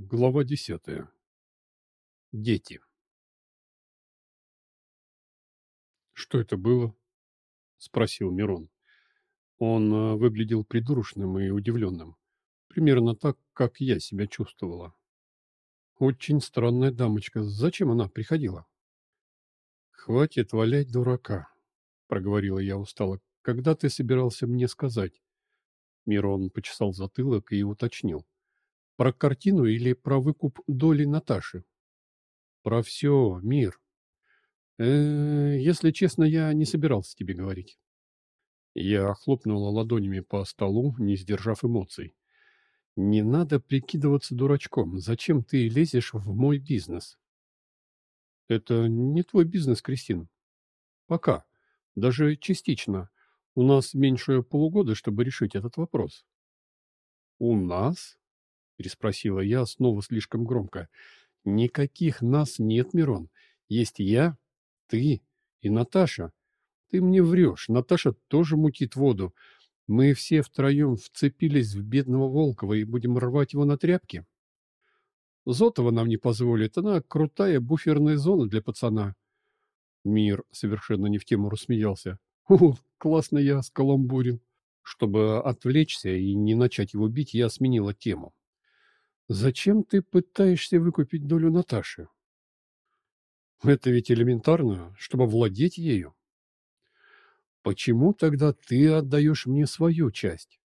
Глава десятая. Дети. «Что это было?» — спросил Мирон. Он э, выглядел придурочным и удивленным. Примерно так, как я себя чувствовала. Очень странная дамочка. Зачем она приходила? «Хватит валять дурака», — проговорила я устало. «Когда ты собирался мне сказать?» Мирон почесал затылок и уточнил. Про картину или про выкуп доли Наташи? Про все, мир. Э, если честно, я не собирался тебе говорить. Я хлопнула ладонями по столу, не сдержав эмоций. Не надо прикидываться дурачком. Зачем ты лезешь в мой бизнес? Это не твой бизнес, Кристина. Пока. Даже частично. У нас меньше полугода, чтобы решить этот вопрос. У нас? Переспросила я снова слишком громко. Никаких нас нет, Мирон. Есть я, ты и Наташа. Ты мне врешь. Наташа тоже мутит воду. Мы все втроем вцепились в бедного Волкова и будем рвать его на тряпки. Зотова нам не позволит. Она крутая буферная зона для пацана. Мир совершенно не в тему рассмеялся. О, классно я скаламбурил. Чтобы отвлечься и не начать его бить, я сменила тему. Зачем ты пытаешься выкупить долю Наташи? Это ведь элементарно, чтобы владеть ею. Почему тогда ты отдаешь мне свою часть?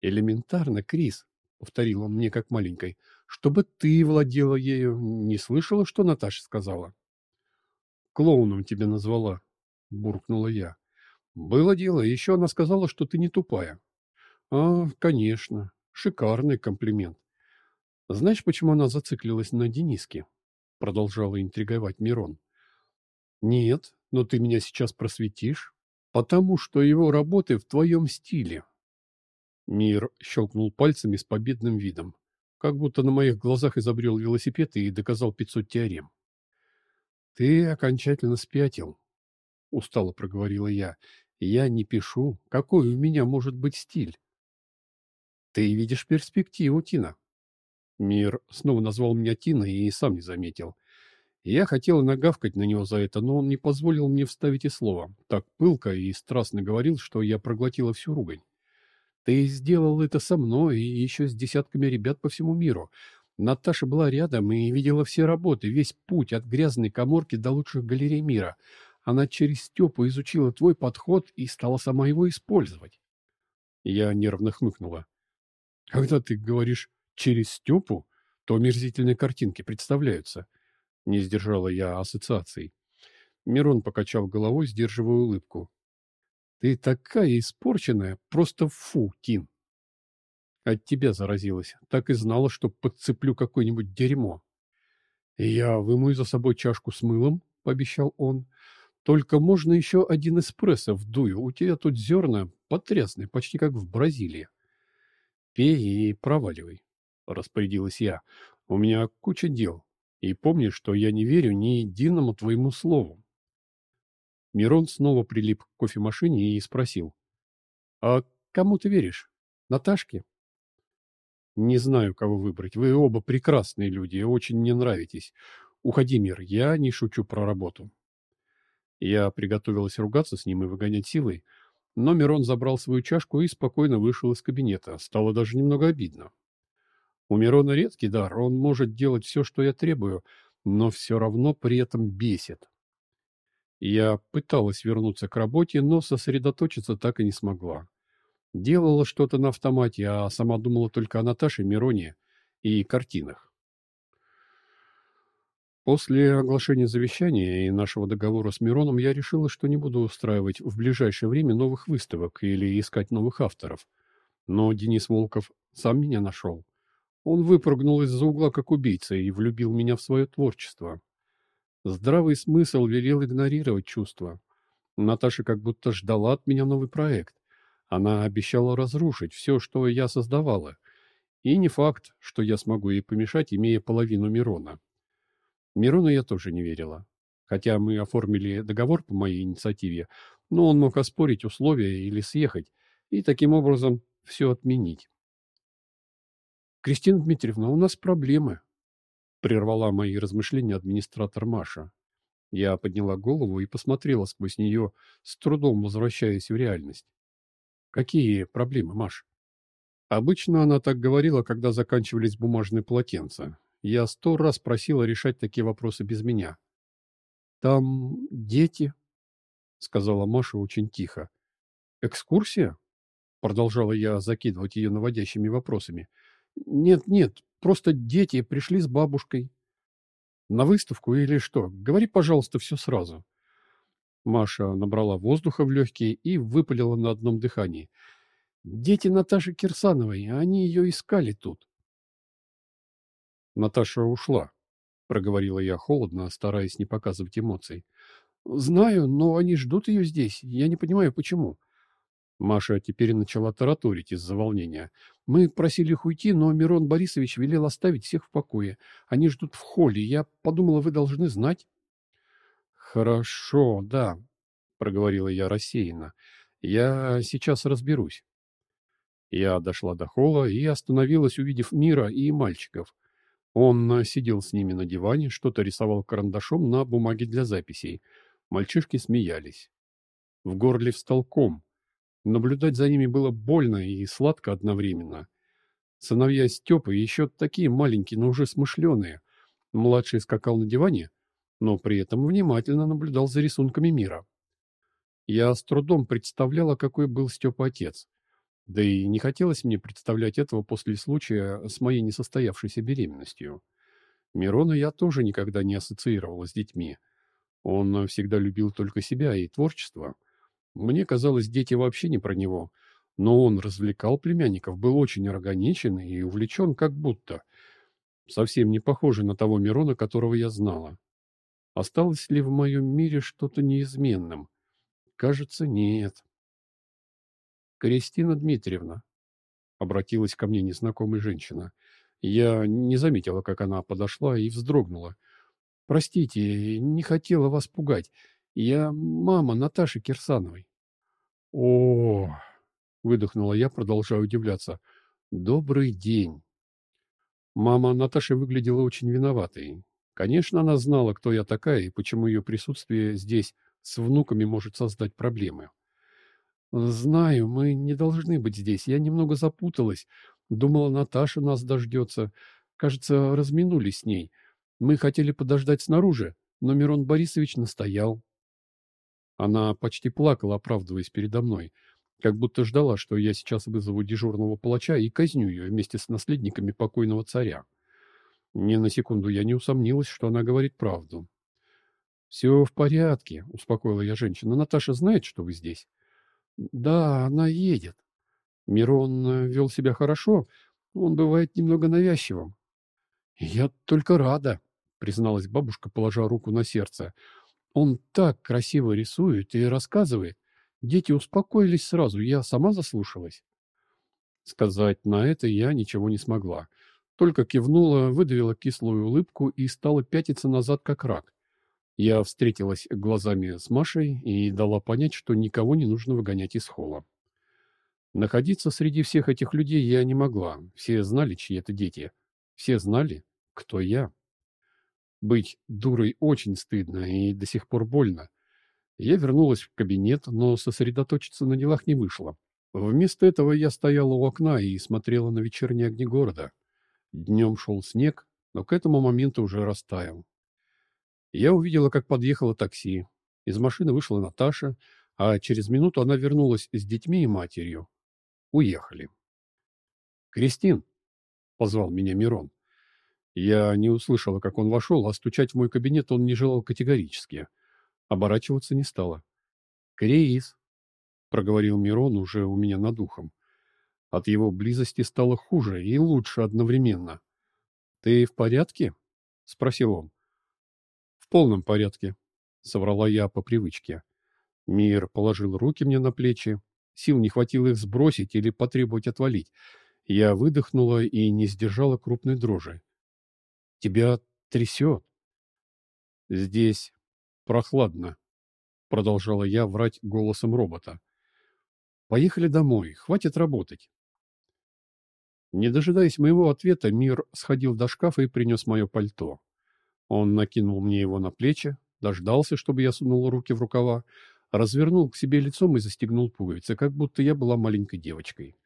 Элементарно, Крис, повторил он мне как маленькой, чтобы ты владела ею. Не слышала, что Наташа сказала? Клоуном тебя назвала, буркнула я. Было дело, еще она сказала, что ты не тупая. А, конечно, шикарный комплимент. Знаешь, почему она зациклилась на Дениске? Продолжала интриговать Мирон. Нет, но ты меня сейчас просветишь. Потому что его работы в твоем стиле. Мир щелкнул пальцами с победным видом. Как будто на моих глазах изобрел велосипед и доказал 500 теорем. Ты окончательно спятил, устало проговорила я. Я не пишу. Какой у меня может быть стиль? Ты видишь перспективу, Тина. Мир снова назвал меня Тиной и сам не заметил. Я хотел нагавкать на него за это, но он не позволил мне вставить и слова. Так пылко и страстно говорил, что я проглотила всю ругань. Ты сделал это со мной и еще с десятками ребят по всему миру. Наташа была рядом и видела все работы, весь путь от грязной коморки до лучших галерей мира. Она через Степу изучила твой подход и стала сама его использовать. Я нервно хмыкнула. Когда ты говоришь через Степу, то омерзительные картинки представляются. Не сдержала я ассоциаций. Мирон покачал головой, сдерживая улыбку. Ты такая испорченная, просто фу, Тин. От тебя заразилась. Так и знала, что подцеплю какое-нибудь дерьмо. Я вымою за собой чашку с мылом, пообещал он. Только можно еще один эспрессо вдую. У тебя тут зерна потрясные, почти как в Бразилии. Пей и проваливай распорядилась я. «У меня куча дел, и помни, что я не верю ни единому твоему слову». Мирон снова прилип к кофемашине и спросил. «А кому ты веришь? Наташке?» «Не знаю, кого выбрать. Вы оба прекрасные люди, очень мне нравитесь. Уходи, Мир, я не шучу про работу». Я приготовилась ругаться с ним и выгонять силой, но Мирон забрал свою чашку и спокойно вышел из кабинета. Стало даже немного обидно. У Мирона редкий дар, он может делать все, что я требую, но все равно при этом бесит. Я пыталась вернуться к работе, но сосредоточиться так и не смогла. Делала что-то на автомате, а сама думала только о Наташе, Мироне и картинах. После оглашения завещания и нашего договора с Мироном я решила, что не буду устраивать в ближайшее время новых выставок или искать новых авторов. Но Денис Волков сам меня нашел. Он выпрыгнул из-за угла как убийца и влюбил меня в свое творчество. Здравый смысл велел игнорировать чувства. Наташа как будто ждала от меня новый проект. Она обещала разрушить все, что я создавала. И не факт, что я смогу ей помешать, имея половину Мирона. Мирону я тоже не верила. Хотя мы оформили договор по моей инициативе, но он мог оспорить условия или съехать, и таким образом все отменить. «Кристина Дмитриевна, у нас проблемы», — прервала мои размышления администратор Маша. Я подняла голову и посмотрела сквозь нее, с трудом возвращаясь в реальность. «Какие проблемы, Маш?» Обычно она так говорила, когда заканчивались бумажные полотенца. Я сто раз просила решать такие вопросы без меня. «Там дети», — сказала Маша очень тихо. «Экскурсия?» — продолжала я закидывать ее наводящими вопросами. «Нет, нет, просто дети пришли с бабушкой». «На выставку или что? Говори, пожалуйста, все сразу». Маша набрала воздуха в легкие и выпалила на одном дыхании. Дети Наташи Кирсановой, они ее искали тут. Наташа ушла, проговорила я холодно, стараясь не показывать эмоций. Знаю, но они ждут ее здесь. Я не понимаю, почему. Маша теперь начала тараторить из-за волнения. Мы просили их уйти, но Мирон Борисович велел оставить всех в покое. Они ждут в холле. Я подумала, вы должны знать. Хорошо, да, проговорила я рассеянно. Я сейчас разберусь. Я дошла до холла и остановилась, увидев Мира и мальчиков. Он сидел с ними на диване, что-то рисовал карандашом на бумаге для записей. Мальчишки смеялись. В горле встал ком. Наблюдать за ними было больно и сладко одновременно. Сыновья Степы еще такие маленькие, но уже смышленые. Младший скакал на диване, но при этом внимательно наблюдал за рисунками мира. Я с трудом представляла, какой был Степа отец. Да и не хотелось мне представлять этого после случая с моей несостоявшейся беременностью. Мирона я тоже никогда не ассоциировала с детьми. Он всегда любил только себя и творчество. Мне казалось, дети вообще не про него. Но он развлекал племянников, был очень органичен и увлечен как будто. Совсем не похожий на того Мирона, которого я знала. Осталось ли в моем мире что-то неизменным? Кажется, нет. «Кристина Дмитриевна», — обратилась ко мне незнакомая женщина. Я не заметила, как она подошла и вздрогнула. «Простите, не хотела вас пугать. Я мама Наташи Кирсановой». «О!» — выдохнула я, продолжая удивляться. «Добрый день». Мама Наташи выглядела очень виноватой. Конечно, она знала, кто я такая и почему ее присутствие здесь с внуками может создать проблемы. «Знаю, мы не должны быть здесь. Я немного запуталась. Думала, Наташа нас дождется. Кажется, разминулись с ней. Мы хотели подождать снаружи, но Мирон Борисович настоял». Она почти плакала, оправдываясь передо мной, как будто ждала, что я сейчас вызову дежурного палача и казню ее вместе с наследниками покойного царя. Ни на секунду я не усомнилась, что она говорит правду. «Все в порядке», — успокоила я женщину. «Наташа знает, что вы здесь?» Да, она едет. Мирон э, вел себя хорошо, он бывает немного навязчивым. Я только рада, призналась бабушка, положа руку на сердце. Он так красиво рисует и рассказывает. Дети успокоились сразу, я сама заслушалась. Сказать на это я ничего не смогла. Только кивнула, выдавила кислую улыбку и стала пятиться назад, как рак. Я встретилась глазами с Машей и дала понять, что никого не нужно выгонять из холла. Находиться среди всех этих людей я не могла. Все знали, чьи это дети. Все знали, кто я. Быть дурой очень стыдно и до сих пор больно. Я вернулась в кабинет, но сосредоточиться на делах не вышло. Вместо этого я стояла у окна и смотрела на вечерние огни города. Днем шел снег, но к этому моменту уже растаял. Я увидела, как подъехало такси. Из машины вышла Наташа, а через минуту она вернулась с детьми и матерью. Уехали. «Кристин!» — позвал меня Мирон. Я не услышала, как он вошел, а стучать в мой кабинет он не желал категорически. Оборачиваться не стала. «Крис!» — проговорил Мирон уже у меня над ухом. От его близости стало хуже и лучше одновременно. «Ты в порядке?» — спросил он. «В полном порядке», — соврала я по привычке. Мир положил руки мне на плечи. Сил не хватило их сбросить или потребовать отвалить. Я выдохнула и не сдержала крупной дрожи. «Тебя трясет?» «Здесь прохладно», — продолжала я врать голосом робота. «Поехали домой, хватит работать». Не дожидаясь моего ответа, Мир сходил до шкафа и принес мое пальто. Он накинул мне его на плечи, дождался, чтобы я сунул руки в рукава, развернул к себе лицом и застегнул пуговицы, как будто я была маленькой девочкой.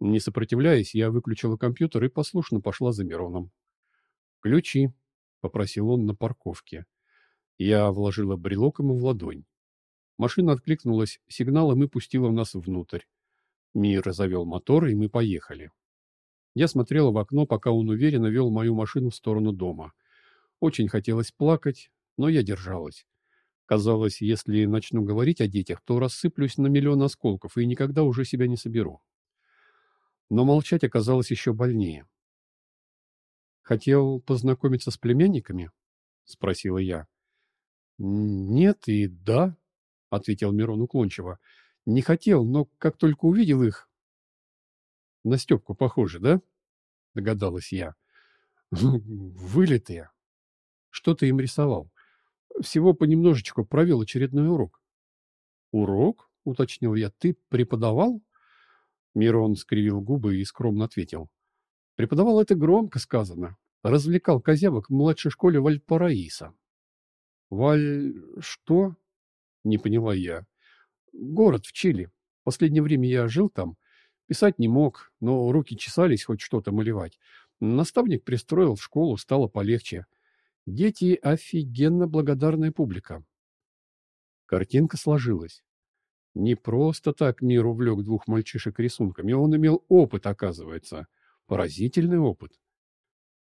Не сопротивляясь, я выключила компьютер и послушно пошла за Мироном. «Ключи», — попросил он на парковке. Я вложила брелок ему в ладонь. Машина откликнулась сигналом и пустила нас внутрь. Мир завел мотор, и мы поехали. Я смотрела в окно, пока он уверенно вел мою машину в сторону дома. Очень хотелось плакать, но я держалась. Казалось, если начну говорить о детях, то рассыплюсь на миллион осколков и никогда уже себя не соберу. Но молчать оказалось еще больнее. «Хотел познакомиться с племянниками?» — спросила я. «Нет и да», — ответил Мирон уклончиво. «Не хотел, но как только увидел их...» «На Степку похоже, да?» — догадалась я. «Вылитые. Что ты им рисовал?» всего понемножечку провел очередной урок. «Урок?» — уточнил я. «Ты преподавал?» Мирон скривил губы и скромно ответил. «Преподавал это громко сказано. Развлекал козявок в младшей школе Вальпараиса». «Валь... что?» — не поняла я. «Город в Чили. Последнее время я жил там. Писать не мог, но руки чесались хоть что-то малевать. Наставник пристроил в школу, стало полегче. Дети – офигенно благодарная публика. Картинка сложилась. Не просто так мир увлек двух мальчишек рисунками, он имел опыт, оказывается. Поразительный опыт.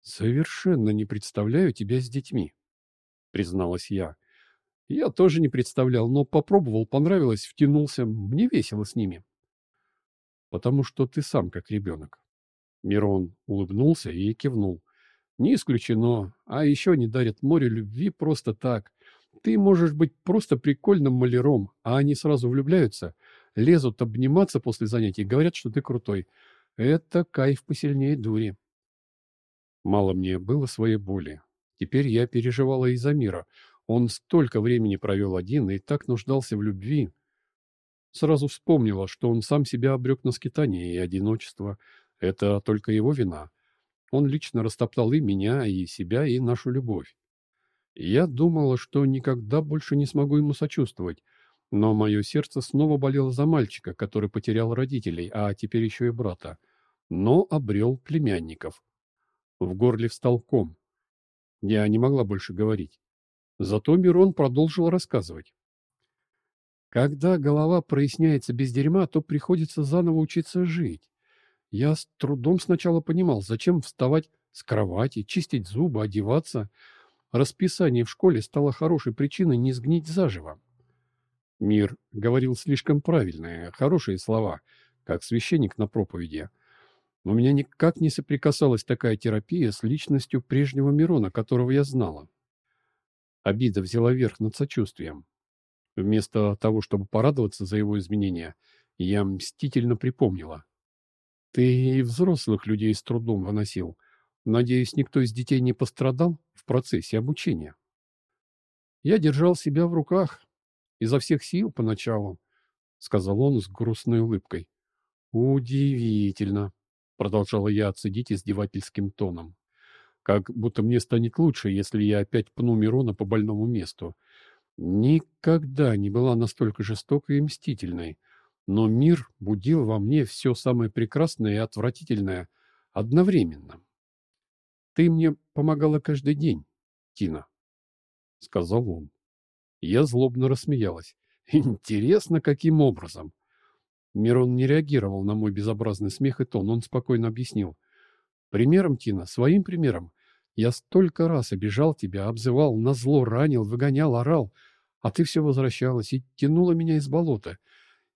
«Совершенно не представляю тебя с детьми», — призналась я. «Я тоже не представлял, но попробовал, понравилось, втянулся. Мне весело с ними». «Потому что ты сам как ребенок». Мирон улыбнулся и кивнул. Не исключено. А еще не дарят море любви просто так. Ты можешь быть просто прикольным маляром, а они сразу влюбляются, лезут обниматься после занятий, говорят, что ты крутой. Это кайф посильнее дури. Мало мне было своей боли. Теперь я переживала из-за мира. Он столько времени провел один и так нуждался в любви. Сразу вспомнила, что он сам себя обрек на скитание и одиночество. Это только его вина. Он лично растоптал и меня, и себя, и нашу любовь. Я думала, что никогда больше не смогу ему сочувствовать, но мое сердце снова болело за мальчика, который потерял родителей, а теперь еще и брата, но обрел племянников. В горле встал ком. Я не могла больше говорить. Зато Мирон продолжил рассказывать. Когда голова проясняется без дерьма, то приходится заново учиться жить. Я с трудом сначала понимал, зачем вставать с кровати, чистить зубы, одеваться. Расписание в школе стало хорошей причиной не сгнить заживо. Мир говорил слишком правильные, хорошие слова, как священник на проповеди. У меня никак не соприкасалась такая терапия с личностью прежнего Мирона, которого я знала. Обида взяла верх над сочувствием. Вместо того, чтобы порадоваться за его изменения, я мстительно припомнила. Ты и взрослых людей с трудом выносил. Надеюсь, никто из детей не пострадал в процессе обучения. Я держал себя в руках изо всех сил поначалу, — сказал он с грустной улыбкой. «Удивительно», — продолжала я отсидеть издевательским тоном. «Как будто мне станет лучше, если я опять пну Мирона по больному месту. Никогда не была настолько жестокой и мстительной но мир будил во мне все самое прекрасное и отвратительное одновременно. «Ты мне помогала каждый день, Тина», — сказал он. Я злобно рассмеялась. «Интересно, каким образом?» Мирон не реагировал на мой безобразный смех и тон. Он спокойно объяснил. «Примером, Тина, своим примером. Я столько раз обижал тебя, обзывал, назло ранил, выгонял, орал, а ты все возвращалась и тянула меня из болота.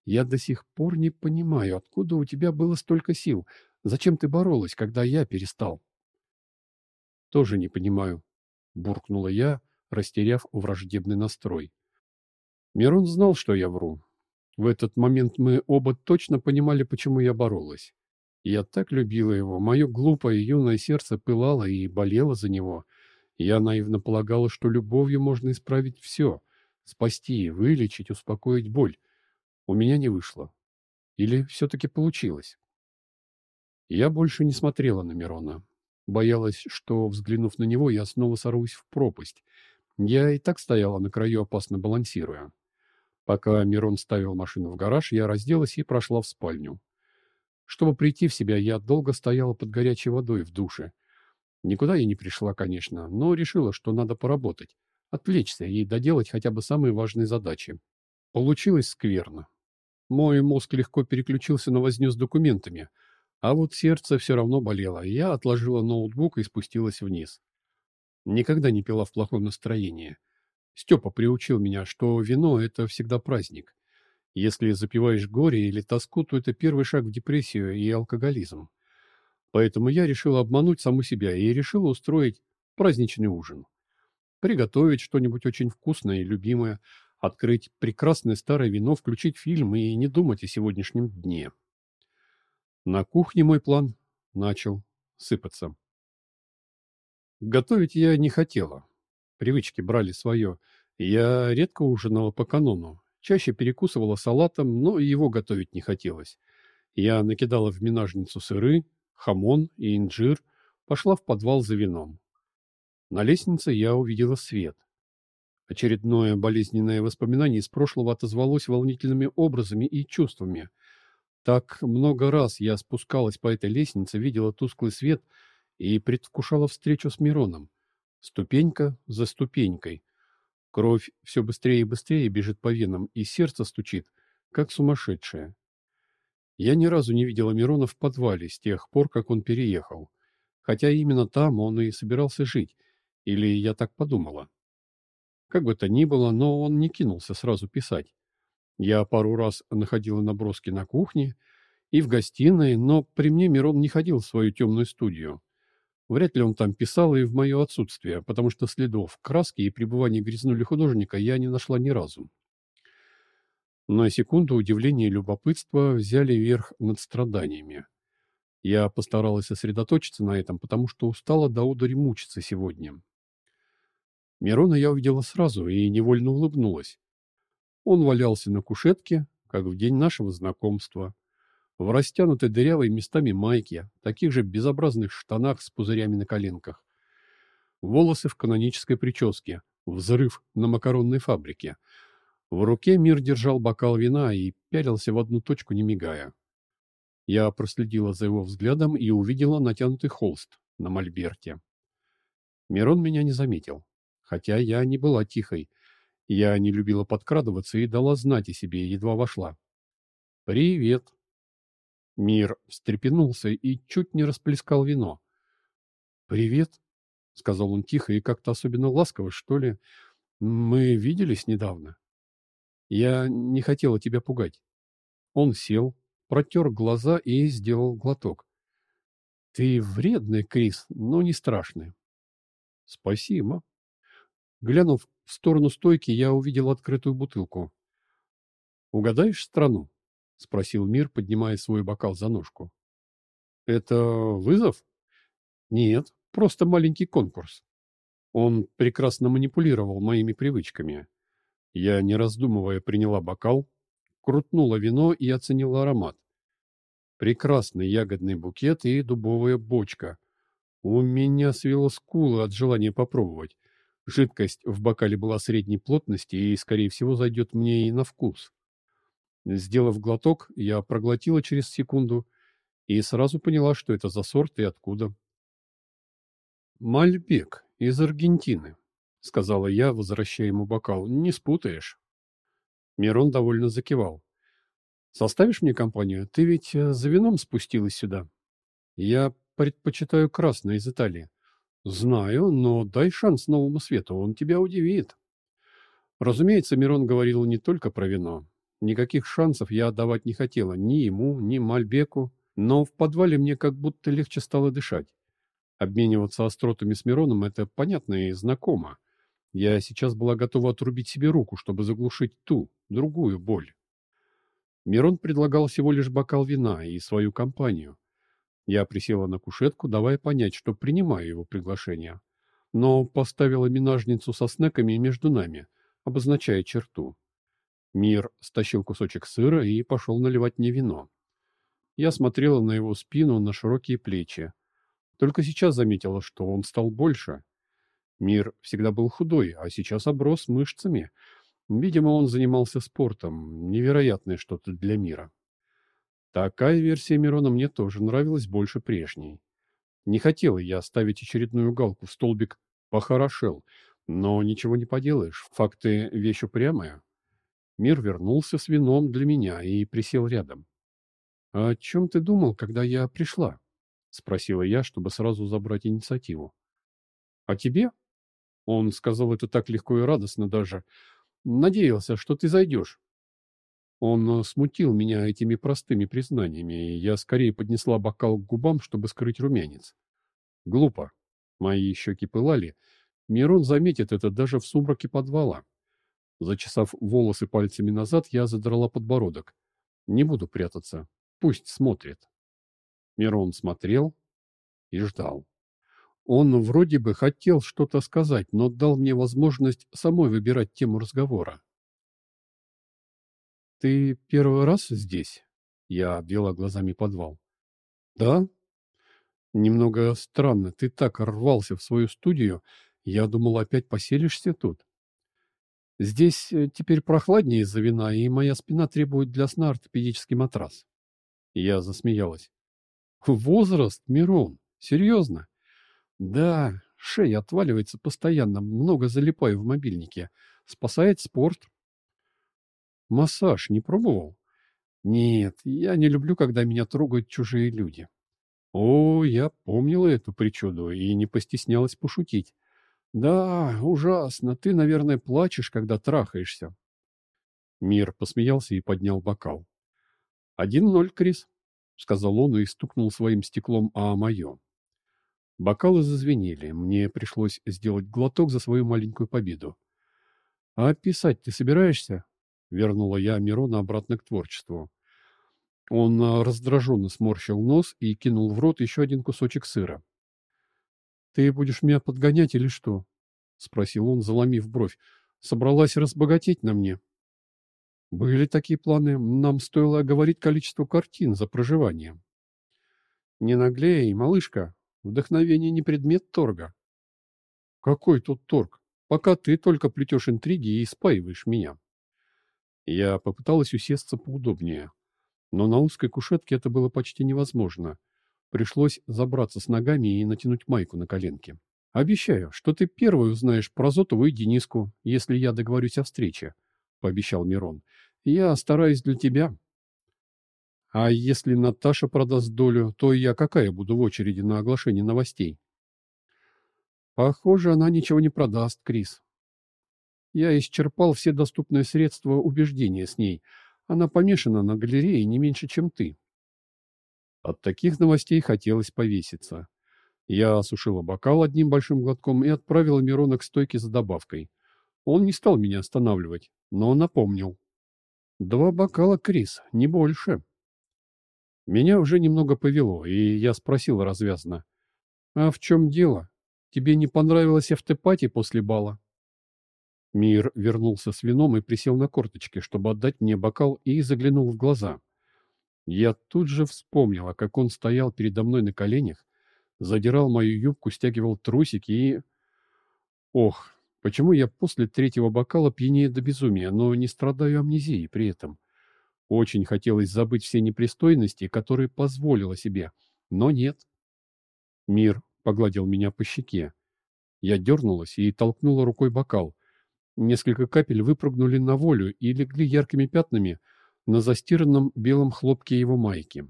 Я до сих пор не понимаю, откуда у тебя было столько сил. Зачем ты боролась, когда я перестал? Тоже не понимаю, буркнула я, растеряв враждебный настрой. Мирон знал, что я вру. В этот момент мы оба точно понимали, почему я боролась. Я так любила его, мое глупое юное сердце пылало и болело за него. Я наивно полагала, что любовью можно исправить все, спасти, вылечить, успокоить боль. У меня не вышло. Или все-таки получилось? Я больше не смотрела на Мирона. Боялась, что, взглянув на него, я снова сорвусь в пропасть. Я и так стояла на краю, опасно балансируя. Пока Мирон ставил машину в гараж, я разделась и прошла в спальню. Чтобы прийти в себя, я долго стояла под горячей водой в душе. Никуда я не пришла, конечно, но решила, что надо поработать, отвлечься и доделать хотя бы самые важные задачи. Получилось скверно. Мой мозг легко переключился на возню с документами, а вот сердце все равно болело, и я отложила ноутбук и спустилась вниз. Никогда не пила в плохом настроении. Степа приучил меня, что вино — это всегда праздник. Если запиваешь горе или тоску, то это первый шаг в депрессию и алкоголизм. Поэтому я решила обмануть саму себя и решила устроить праздничный ужин. Приготовить что-нибудь очень вкусное и любимое, открыть прекрасное старое вино, включить фильм и не думать о сегодняшнем дне. На кухне мой план начал сыпаться. Готовить я не хотела. Привычки брали свое. Я редко ужинала по канону, Чаще перекусывала салатом, но его готовить не хотелось. Я накидала в минажницу сыры, хамон и инжир, пошла в подвал за вином. На лестнице я увидела свет. Очередное болезненное воспоминание из прошлого отозвалось волнительными образами и чувствами. Так много раз я спускалась по этой лестнице, видела тусклый свет и предвкушала встречу с Мироном. Ступенька за ступенькой, Кровь все быстрее и быстрее бежит по венам, и сердце стучит, как сумасшедшее. Я ни разу не видела Мирона в подвале с тех пор, как он переехал. Хотя именно там он и собирался жить. Или я так подумала. Как бы то ни было, но он не кинулся сразу писать. Я пару раз находила наброски на кухне и в гостиной, но при мне Мирон не ходил в свою темную студию. Вряд ли он там писал и в мое отсутствие, потому что следов краски и пребывания грязнули художника я не нашла ни разу. На секунду удивление и любопытство взяли верх над страданиями. Я постаралась сосредоточиться на этом, потому что устала до удари мучиться сегодня. Мирона я увидела сразу и невольно улыбнулась. Он валялся на кушетке, как в день нашего знакомства, в растянутой дырявой местами майке, таких же безобразных штанах с пузырями на коленках. Волосы в канонической прическе, взрыв на макаронной фабрике. В руке мир держал бокал вина и пялился в одну точку, не мигая. Я проследила за его взглядом и увидела натянутый холст на мольберте. Мирон меня не заметил, хотя я не была тихой. Я не любила подкрадываться и дала знать о себе, едва вошла. «Привет», Мир встрепенулся и чуть не расплескал вино. «Привет», — сказал он тихо и как-то особенно ласково, что ли. «Мы виделись недавно. Я не хотела тебя пугать». Он сел, протер глаза и сделал глоток. «Ты вредный, Крис, но не страшный». «Спасибо». Глянув в сторону стойки, я увидел открытую бутылку. «Угадаешь страну?» — спросил Мир, поднимая свой бокал за ножку. «Это вызов?» «Нет, просто маленький конкурс». Он прекрасно манипулировал моими привычками. Я, не раздумывая, приняла бокал, крутнула вино и оценила аромат. Прекрасный ягодный букет и дубовая бочка. У меня свело скулы от желания попробовать. Жидкость в бокале была средней плотности и, скорее всего, зайдет мне и на вкус. Сделав глоток, я проглотила через секунду и сразу поняла, что это за сорт и откуда. «Мальбек из Аргентины», — сказала я, возвращая ему бокал. «Не спутаешь». Мирон довольно закивал. «Составишь мне компанию? Ты ведь э, за вином спустилась сюда?» «Я предпочитаю красное из Италии». «Знаю, но дай шанс новому свету, он тебя удивит». Разумеется, Мирон говорил не только про вино. Никаких шансов я отдавать не хотела ни ему, ни Мальбеку, но в подвале мне как будто легче стало дышать. Обмениваться остротами с Мироном — это понятно и знакомо. Я сейчас была готова отрубить себе руку, чтобы заглушить ту, другую боль. Мирон предлагал всего лишь бокал вина и свою компанию. Я присела на кушетку, давая понять, что принимаю его приглашение, но поставила минажницу со снеками между нами, обозначая черту. Мир стащил кусочек сыра и пошел наливать мне вино. Я смотрела на его спину, на широкие плечи. Только сейчас заметила, что он стал больше. Мир всегда был худой, а сейчас оброс мышцами. Видимо, он занимался спортом. Невероятное что-то для мира. Такая версия Мирона мне тоже нравилась больше прежней. Не хотела я ставить очередную галку в столбик «похорошел», но ничего не поделаешь, факты — вещь упрямая. Мир вернулся с вином для меня и присел рядом. «А «О чем ты думал, когда я пришла?» — спросила я, чтобы сразу забрать инициативу. «О тебе?» Он сказал это так легко и радостно даже. «Надеялся, что ты зайдешь». Он смутил меня этими простыми признаниями, и я скорее поднесла бокал к губам, чтобы скрыть румянец. Глупо. Мои щеки пылали. Мирон заметит это даже в сумраке подвала. Зачесав волосы пальцами назад, я задрала подбородок. Не буду прятаться. Пусть смотрит. Мирон смотрел и ждал. Он вроде бы хотел что-то сказать, но дал мне возможность самой выбирать тему разговора. «Ты первый раз здесь?» Я обвела глазами подвал. «Да?» «Немного странно. Ты так рвался в свою студию. Я думал, опять поселишься тут. Здесь э, теперь прохладнее из-за вина, и моя спина требует для сна ортопедический матрас. Я засмеялась. Возраст, Мирон? Серьезно? Да, шея отваливается постоянно, много залипаю в мобильнике. Спасает спорт. Массаж не пробовал? Нет, я не люблю, когда меня трогают чужие люди. О, я помнила эту причуду и не постеснялась пошутить. Да, ужасно, ты, наверное, плачешь, когда трахаешься. Мир посмеялся и поднял бокал. «Один ноль, Крис», — сказал он и стукнул своим стеклом о мое. Бокалы зазвенели, мне пришлось сделать глоток за свою маленькую победу. «А писать ты собираешься?» — вернула я Мирона обратно к творчеству. Он а, раздраженно сморщил нос и кинул в рот еще один кусочек сыра. «Ты будешь меня подгонять или что?» — спросил он, заломив бровь. «Собралась разбогатеть на мне?» Были такие планы. Нам стоило оговорить количество картин за проживанием. Не наглей, малышка. Вдохновение не предмет торга. Какой тут торг? Пока ты только плетешь интриги и спаиваешь меня. Я попыталась усесться поудобнее. Но на узкой кушетке это было почти невозможно. Пришлось забраться с ногами и натянуть майку на коленки. «Обещаю, что ты первый узнаешь про Зотову и Дениску, если я договорюсь о встрече», — пообещал Мирон. Я стараюсь для тебя. А если Наташа продаст долю, то я какая буду в очереди на оглашение новостей? Похоже, она ничего не продаст, Крис. Я исчерпал все доступные средства убеждения с ней. Она помешана на галерее не меньше, чем ты. От таких новостей хотелось повеситься. Я осушила бокал одним большим глотком и отправила Мирона к стойке за добавкой. Он не стал меня останавливать, но напомнил. Два бокала, Крис, не больше. Меня уже немного повело, и я спросил развязно. А в чем дело? Тебе не понравилось автопати после бала? Мир вернулся с вином и присел на корточки, чтобы отдать мне бокал, и заглянул в глаза. Я тут же вспомнила, как он стоял передо мной на коленях, задирал мою юбку, стягивал трусики и... Ох, Почему я после третьего бокала пьянее до безумия, но не страдаю амнезией при этом? Очень хотелось забыть все непристойности, которые позволила себе, но нет. Мир погладил меня по щеке. Я дернулась и толкнула рукой бокал. Несколько капель выпрыгнули на волю и легли яркими пятнами на застиранном белом хлопке его майки.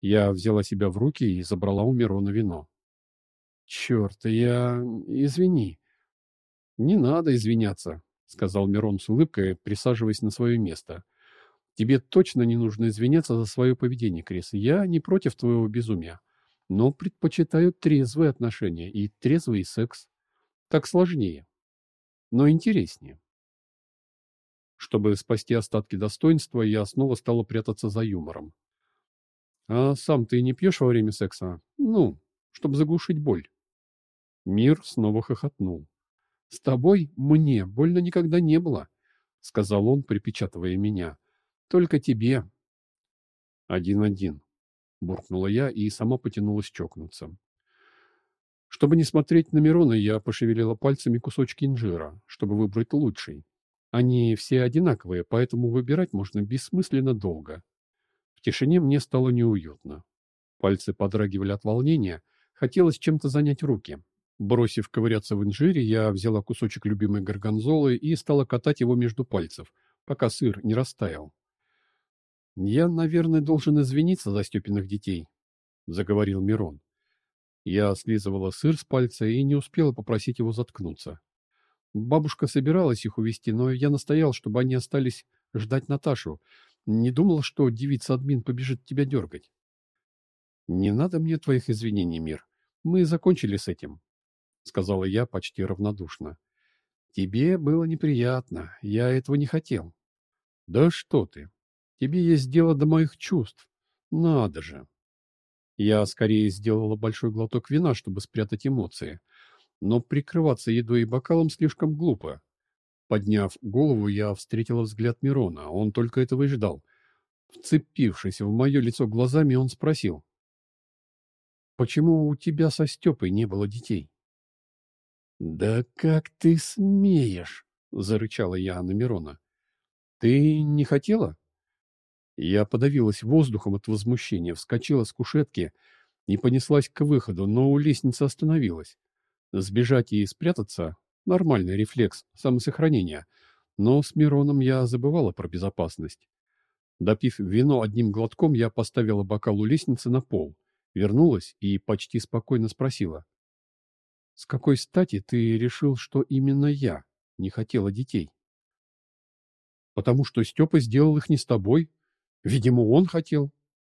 Я взяла себя в руки и забрала у Мирона вино. «Черт, я... извини», «Не надо извиняться», — сказал Мирон с улыбкой, присаживаясь на свое место. «Тебе точно не нужно извиняться за свое поведение, Крис. Я не против твоего безумия, но предпочитаю трезвые отношения и трезвый секс. Так сложнее, но интереснее». Чтобы спасти остатки достоинства, я снова стала прятаться за юмором. «А сам ты не пьешь во время секса? Ну, чтобы заглушить боль?» Мир снова хохотнул. «С тобой мне больно никогда не было», — сказал он, припечатывая меня. «Только тебе». «Один-один», буркнула я и сама потянулась чокнуться. Чтобы не смотреть на Мирона, я пошевелила пальцами кусочки инжира, чтобы выбрать лучший. Они все одинаковые, поэтому выбирать можно бессмысленно долго. В тишине мне стало неуютно. Пальцы подрагивали от волнения, хотелось чем-то занять руки. Бросив ковыряться в инжире, я взяла кусочек любимой горгонзолы и стала катать его между пальцев, пока сыр не растаял. «Я, наверное, должен извиниться за Степиных детей», — заговорил Мирон. Я слизывала сыр с пальца и не успела попросить его заткнуться. Бабушка собиралась их увезти, но я настоял, чтобы они остались ждать Наташу. Не думал, что девица-админ побежит тебя дергать. «Не надо мне твоих извинений, Мир. Мы закончили с этим», — сказала я почти равнодушно. «Тебе было неприятно. Я этого не хотел». «Да что ты! Тебе есть дело до моих чувств. Надо же!» Я скорее сделала большой глоток вина, чтобы спрятать эмоции. Но прикрываться едой и бокалом слишком глупо. Подняв голову, я встретила взгляд Мирона. Он только этого и ждал. Вцепившись в мое лицо глазами, он спросил. «Почему у тебя со Степой не было детей?» «Да как ты смеешь!» — зарычала я на Мирона. «Ты не хотела?» Я подавилась воздухом от возмущения, вскочила с кушетки и понеслась к выходу, но у лестницы остановилась. Сбежать и спрятаться — нормальный рефлекс самосохранения, но с Мироном я забывала про безопасность. Допив вино одним глотком, я поставила бокал у лестницы на пол, вернулась и почти спокойно спросила. «С какой стати ты решил, что именно я не хотела детей?» «Потому что Степа сделал их не с тобой», Видимо, он хотел,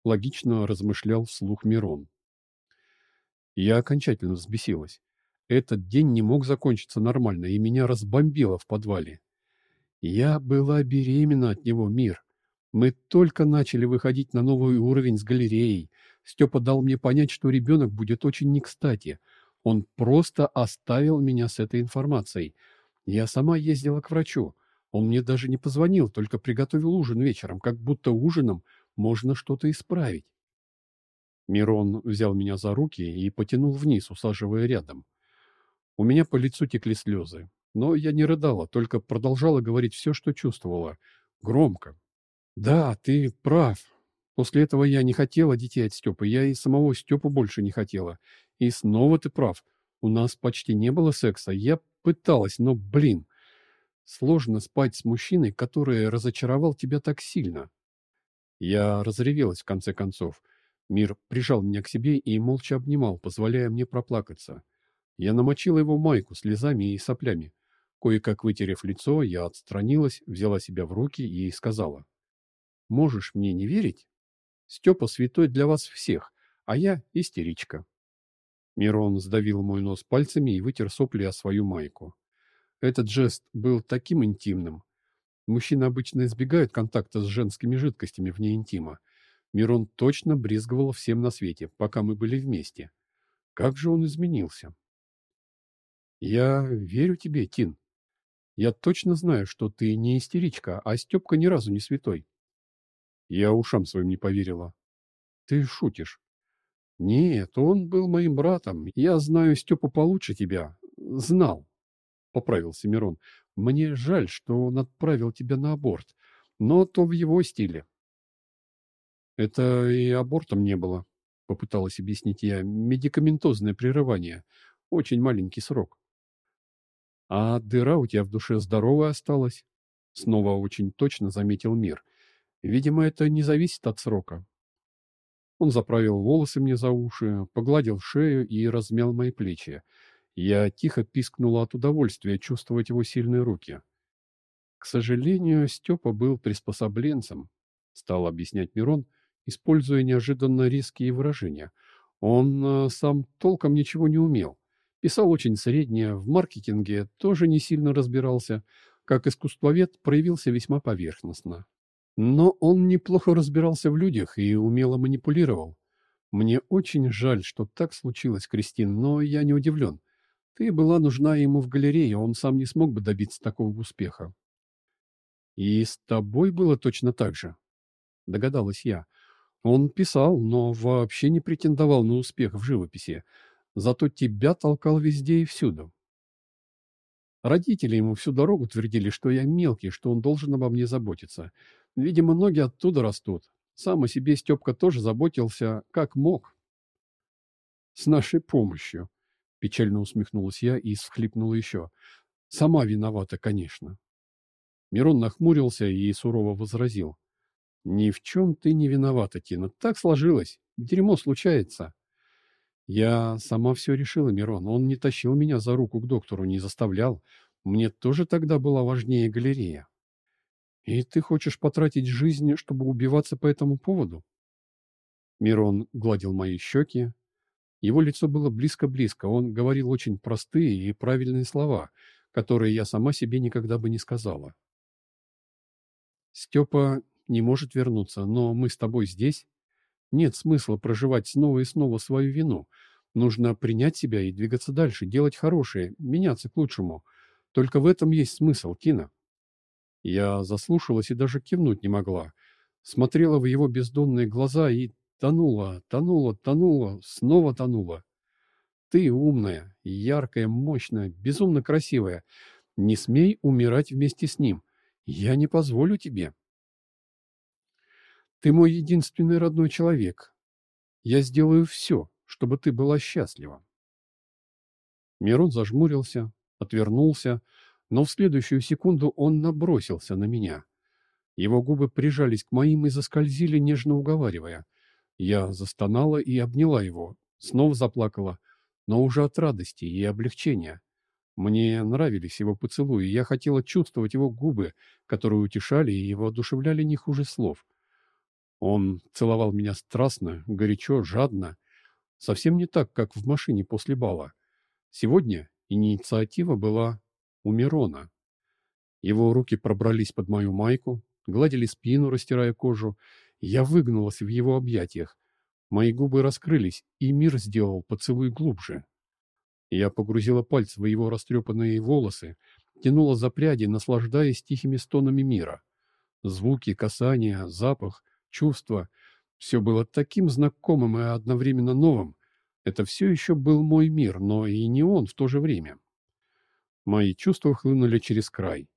логично размышлял вслух Мирон. Я окончательно взбесилась. Этот день не мог закончиться нормально, и меня разбомбило в подвале. Я была беременна от него, мир. Мы только начали выходить на новый уровень с галереей. Степа дал мне понять, что ребенок будет очень не кстати. Он просто оставил меня с этой информацией. Я сама ездила к врачу. Он мне даже не позвонил, только приготовил ужин вечером, как будто ужином можно что-то исправить. Мирон взял меня за руки и потянул вниз, усаживая рядом. У меня по лицу текли слезы, но я не рыдала, только продолжала говорить все, что чувствовала. Громко. «Да, ты прав. После этого я не хотела детей от Степы, я и самого Степу больше не хотела. И снова ты прав. У нас почти не было секса. Я пыталась, но, блин, Сложно спать с мужчиной, который разочаровал тебя так сильно. Я разревелась в конце концов. Мир прижал меня к себе и молча обнимал, позволяя мне проплакаться. Я намочила его майку слезами и соплями. Кое-как вытерев лицо, я отстранилась, взяла себя в руки и сказала. «Можешь мне не верить? Степа святой для вас всех, а я истеричка». Мирон сдавил мой нос пальцами и вытер сопли о свою майку. Этот жест был таким интимным. Мужчины обычно избегают контакта с женскими жидкостями вне интима. Мирон точно брезговал всем на свете, пока мы были вместе. Как же он изменился? Я верю тебе, Тин. Я точно знаю, что ты не истеричка, а Степка ни разу не святой. Я ушам своим не поверила. Ты шутишь. Нет, он был моим братом. Я знаю Степу получше тебя. Знал поправился Мирон. Мне жаль, что он отправил тебя на аборт, но то в его стиле. Это и абортом не было, попыталась объяснить я. Медикаментозное прерывание. Очень маленький срок. А дыра у тебя в душе здоровая осталась. Снова очень точно заметил мир. Видимо, это не зависит от срока. Он заправил волосы мне за уши, погладил шею и размял мои плечи. Я тихо пискнула от удовольствия чувствовать его сильные руки. К сожалению, Степа был приспособленцем, стал объяснять Мирон, используя неожиданно резкие выражения. Он э, сам толком ничего не умел. Писал очень среднее, в маркетинге тоже не сильно разбирался, как искусствовед проявился весьма поверхностно. Но он неплохо разбирался в людях и умело манипулировал. Мне очень жаль, что так случилось, Кристин, но я не удивлен. Ты была нужна ему в галерее, он сам не смог бы добиться такого успеха. И с тобой было точно так же, догадалась я. Он писал, но вообще не претендовал на успех в живописи. Зато тебя толкал везде и всюду. Родители ему всю дорогу твердили, что я мелкий, что он должен обо мне заботиться. Видимо, ноги оттуда растут. Сам о себе Степка тоже заботился, как мог. С нашей помощью. Печально усмехнулась я и всхлипнула еще. Сама виновата, конечно. Мирон нахмурился и сурово возразил. Ни в чем ты не виновата, Тина. Так сложилось. Дерьмо случается. Я сама все решила, Мирон. Он не тащил меня за руку к доктору, не заставлял. Мне тоже тогда была важнее галерея. И ты хочешь потратить жизнь, чтобы убиваться по этому поводу? Мирон гладил мои щеки. Его лицо было близко-близко. Он говорил очень простые и правильные слова, которые я сама себе никогда бы не сказала. Степа не может вернуться, но мы с тобой здесь. Нет смысла проживать снова и снова свою вину. Нужно принять себя и двигаться дальше, делать хорошее, меняться к лучшему. Только в этом есть смысл, Тина. Я заслушалась и даже кивнуть не могла. Смотрела в его бездонные глаза и тонула, тонула, тонула, снова тонула. Ты умная, яркая, мощная, безумно красивая. Не смей умирать вместе с ним. Я не позволю тебе. Ты мой единственный родной человек. Я сделаю все, чтобы ты была счастлива. Мирон зажмурился, отвернулся, но в следующую секунду он набросился на меня. Его губы прижались к моим и заскользили, нежно уговаривая. Я застонала и обняла его, снова заплакала, но уже от радости и облегчения. Мне нравились его поцелуи, я хотела чувствовать его губы, которые утешали и воодушевляли не хуже слов. Он целовал меня страстно, горячо, жадно. Совсем не так, как в машине после бала. Сегодня инициатива была у Мирона. Его руки пробрались под мою майку, гладили спину, растирая кожу. Я выгнулась в его объятиях. Мои губы раскрылись, и мир сделал поцелуй глубже. Я погрузила пальцы в его растрепанные волосы, тянула за пряди, наслаждаясь тихими стонами мира. Звуки, касания, запах — чувства. Все было таким знакомым и одновременно новым. Это все еще был мой мир, но и не он в то же время. Мои чувства хлынули через край.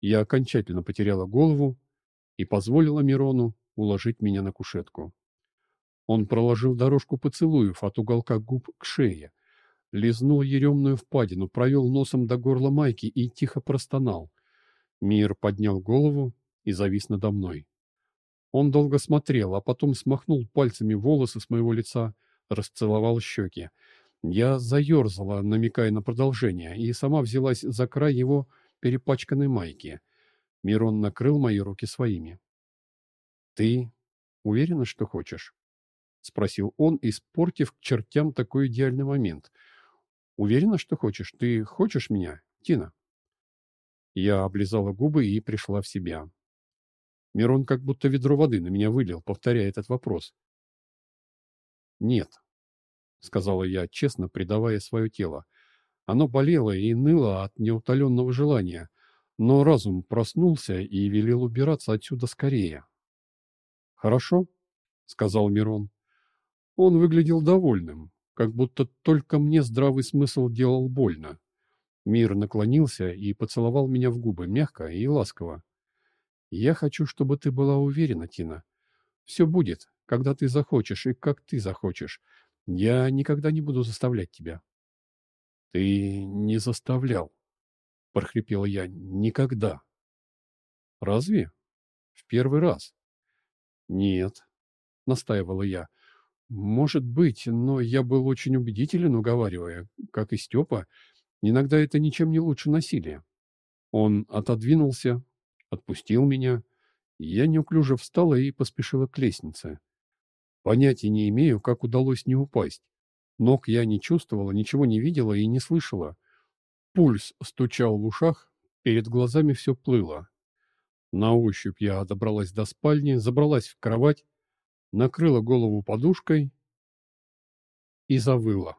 Я окончательно потеряла голову и позволила Мирону уложить меня на кушетку. Он проложил дорожку поцелуев от уголка губ к шее, лизнул еремную впадину, провел носом до горла майки и тихо простонал. Мир поднял голову и завис надо мной. Он долго смотрел, а потом смахнул пальцами волосы с моего лица, расцеловал щеки. Я заерзала, намекая на продолжение, и сама взялась за край его перепачканной майки. Мирон накрыл мои руки своими. «Ты уверена, что хочешь?» — спросил он, испортив к чертям такой идеальный момент. «Уверена, что хочешь? Ты хочешь меня, Тина?» Я облизала губы и пришла в себя. Мирон как будто ведро воды на меня вылил, повторяя этот вопрос. «Нет», — сказала я, честно предавая свое тело. Оно болело и ныло от неутоленного желания, но разум проснулся и велел убираться отсюда скорее. «Хорошо», — сказал Мирон. Он выглядел довольным, как будто только мне здравый смысл делал больно. Мир наклонился и поцеловал меня в губы мягко и ласково. Я хочу, чтобы ты была уверена, Тина. Все будет, когда ты захочешь и как ты захочешь. Я никогда не буду заставлять тебя. Ты не заставлял, прохрипела я. Никогда. Разве? В первый раз. Нет, настаивала я. Может быть, но я был очень убедителен, уговаривая, как и Степа. Иногда это ничем не лучше насилия. Он отодвинулся, отпустил меня. Я неуклюже встала и поспешила к лестнице. Понятия не имею, как удалось не упасть. Ног я не чувствовала, ничего не видела и не слышала. Пульс стучал в ушах, перед глазами все плыло. На ощупь я добралась до спальни, забралась в кровать, накрыла голову подушкой и завыла.